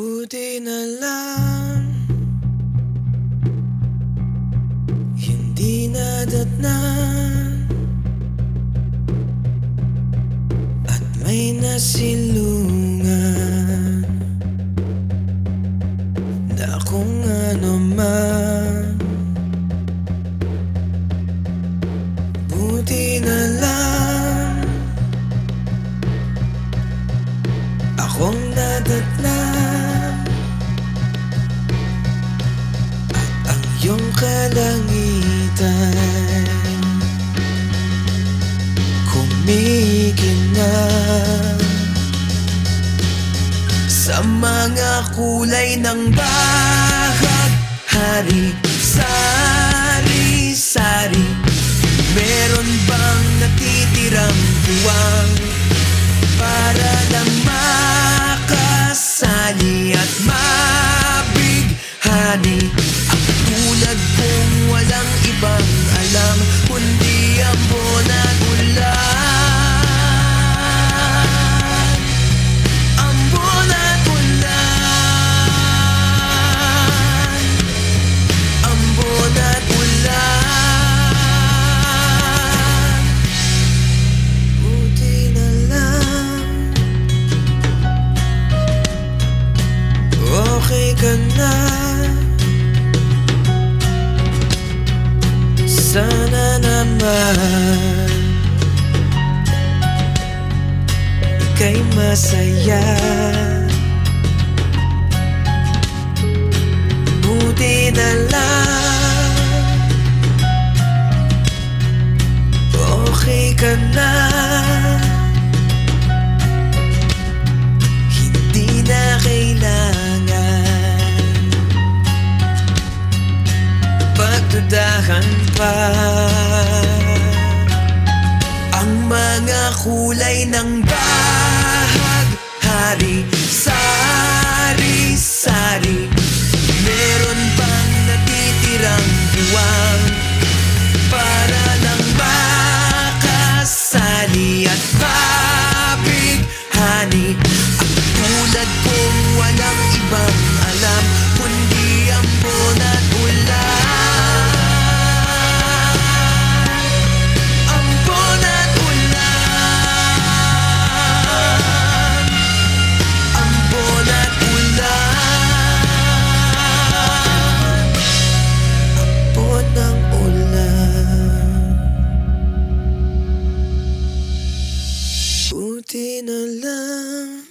Buti na lang. Hindi nadatnan. At may nasilungan Na kung ano man kalangitan. Kumikinang Sa mga kulay ng bahag Hari, sari-sari Meron bang natitirang buwang Para lang makasali at mabighani Ang kong walang ibang alam Kundi ang at ulan Ambon at ulan Ambon at ulan Buti na Sana naman Ika'y masaya. Buti na lang Okay ka na pagdudahan pa. Ang mga kulay ng bahag Hari routine alone.